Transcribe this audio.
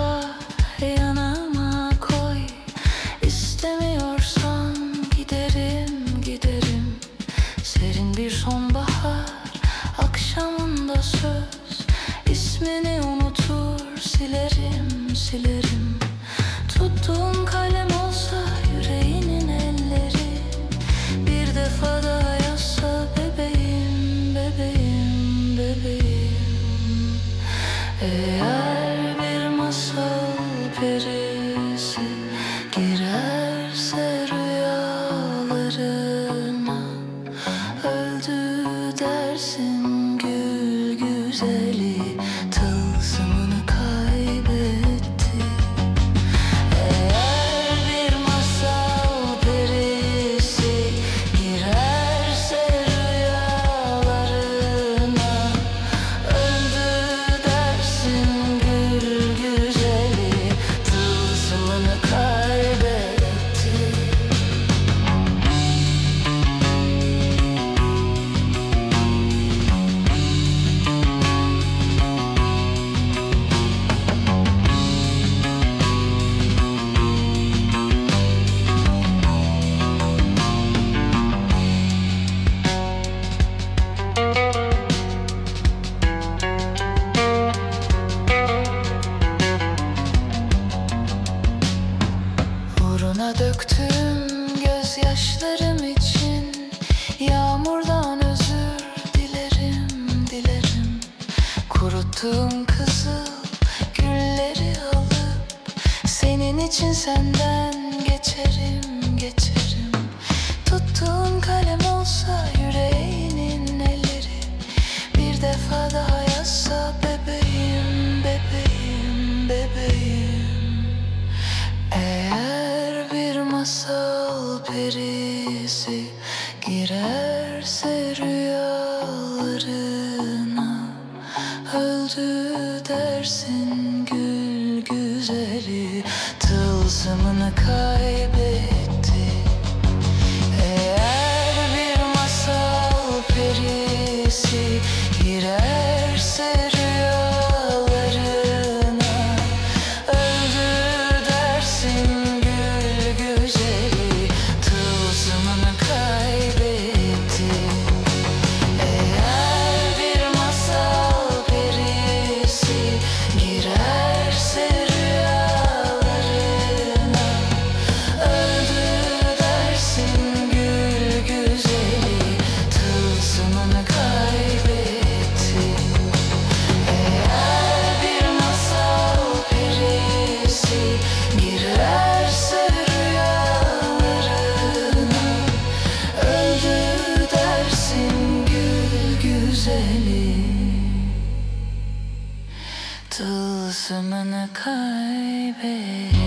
Başka koy. İstemiyorsan giderim giderim. Serin bir sonbahar akşamında söz. İsmini unutur silerim silerim. Tuttuğum losing. gözlerim için Yağmurdan özür dilerim dilerim. Kuruttuğum kızıl gülleri alıp Senin için senden geçerim geçerim. Tuttuğun kalem olsa yüreğim açıldı dersin gül güzeli Tılsımını kay. 숨은 가이베